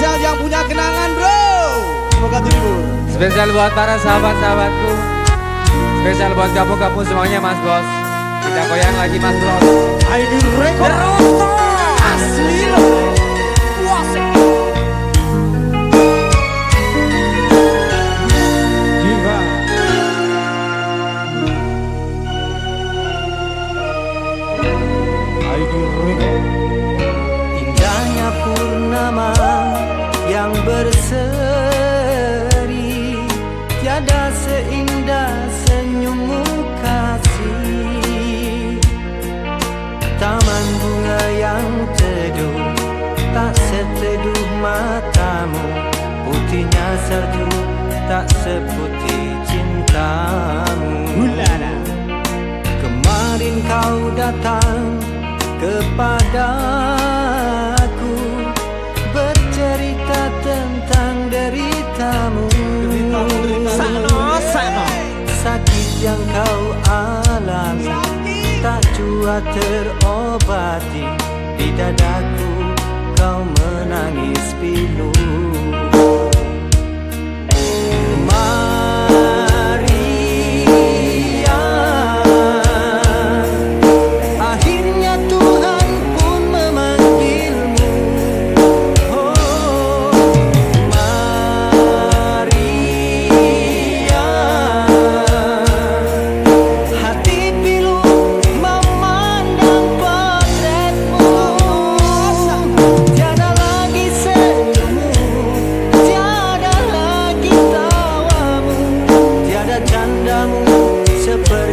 Spesial yang punya kenangan bro. Semoga terhibur. Spesial buat para sahabat-sahabatku. Spesial buat kamu-kamu semuanya mas bos. Kita goyang lagi mas bro. ID Record Asli loh Salju tak seputih cintamu. Kemarin kau datang kepadaku Bercerita tentang deritamu. Sano, sano. Sakit yang kau alami Tak jua terobati. Di dadaku kau menangis pilu to put